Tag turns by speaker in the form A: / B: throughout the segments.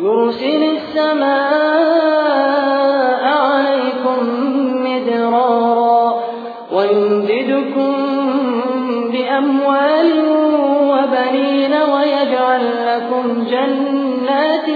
A: يرسل السماء عليكم مدرارا ويمددكم بأموال وبنين ويجعل لكم جنات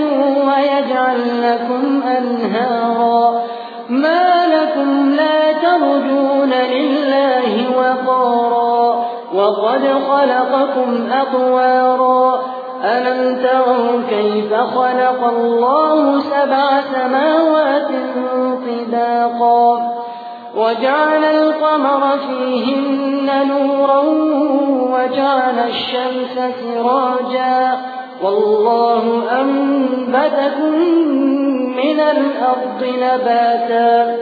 A: ويجعل لكم أنهارا ما لكم لا ترجون لله وقارا وقد خلقكم أطوارا ألم تروا كيف خلق الله سبع سماوات طباقا وجعل القمر فيهن نورا وجعل الشمس سراجا والله أنبتكم من الأرض نباتا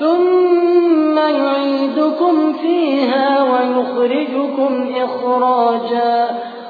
A: ثم يعيدكم فيها ويخرجكم إخراجا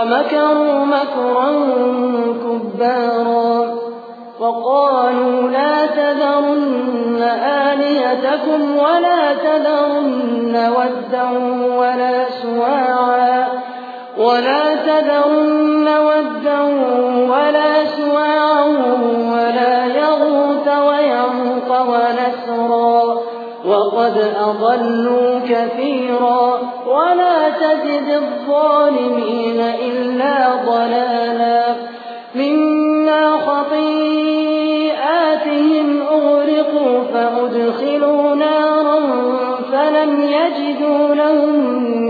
A: ومكروا مكرا كبارا وقالوا لا تذرن آلهتكم ولا تذرن ودا ولا سواعا ولا تذرن وقد أضلوا كثيرا ولا تزد الظالمين إلا ضلالا مما خطيئاتهم أغرقوا فأدخلوا نارا فلم يجدوا لهم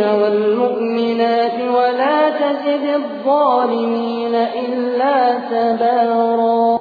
A: والمؤمنات ولا تزد الظالمين إلا تبارا.